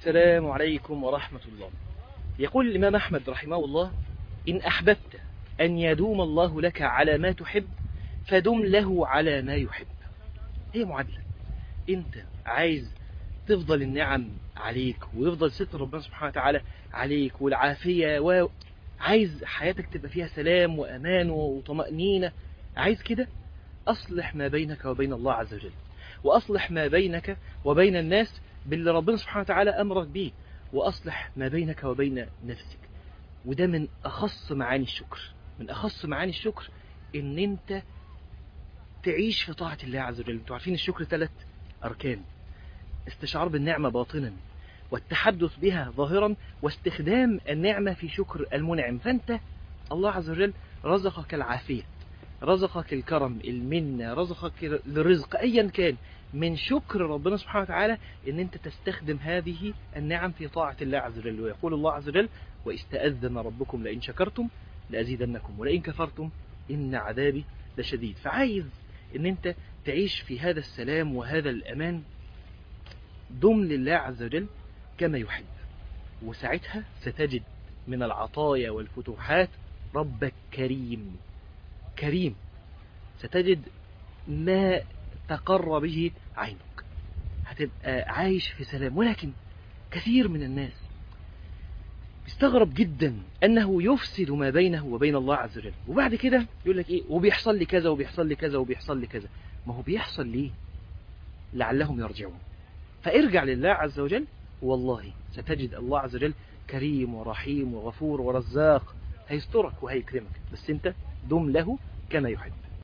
السلام عليكم ورحمة الله. يقول الإمام أحمد رحمه الله إن أحببت أن يدوم الله لك على ما تحب فدم له على ما يحب. هي معادلة. أنت عايز تفضل النعم عليك ويفضل ستر ربنا سبحانه وتعالى عليك والعافية و... عايز حياتك تبقى فيها سلام وأمان وطمأنينة. عايز كده؟ أصلح ما بينك وبين الله عز وجل. وأصلح ما بينك وبين الناس باللي ربنا سبحانه وتعالى أمرك بيه. وأصلح ما بينك وبين نفسك. وده من أخص معاني الشكر. من أخص معاني الشكر إن أنت تعيش في طاعة الله عز وجل. أنتوا عارفين الشكر ثلاث أركان. استشعار بالنعمة باطنا والتحدث بها ظاهرا واستخدام النعمة في شكر المنعم. فأنت الله عز وجل رزقك العافية رزقك الكرم المنة رزقك الرزق ايا كان. من شكر ربنا سبحانه وتعالى إن أنت تستخدم هذه النعم في طاعة الله عز وجل. ويقول الله عز وجل وإستأذن ربكم لئن شكرتم لأزيدنكم ولئن كفرتم إن عذابي لشديد. فعايز إن أنت تعيش في هذا السلام وهذا الأمان دم لله عز وجل كما يحب. وساعتها ستجد من العطايا والفتوحات ربك كريم. كريم. ستجد ما تقر به عينك. هتبقى عايش في سلام ولكن كثير من الناس بيستغرب جدا أنه يفسد ما بينه وبين الله عز وجل. وبعد كده يقول لك إيه؟ وبيحصل لي كذا وبيحصل لي كذا وبيحصل لي كذا. ما هو بيحصل ليه؟ لعلهم يرجعون. فارجع لله عز وجل والله ستجد الله عز وجل كريم ورحيم وغفور ورزاق. هيسترك وهيكرمك. بس أنت دم له كما يحب.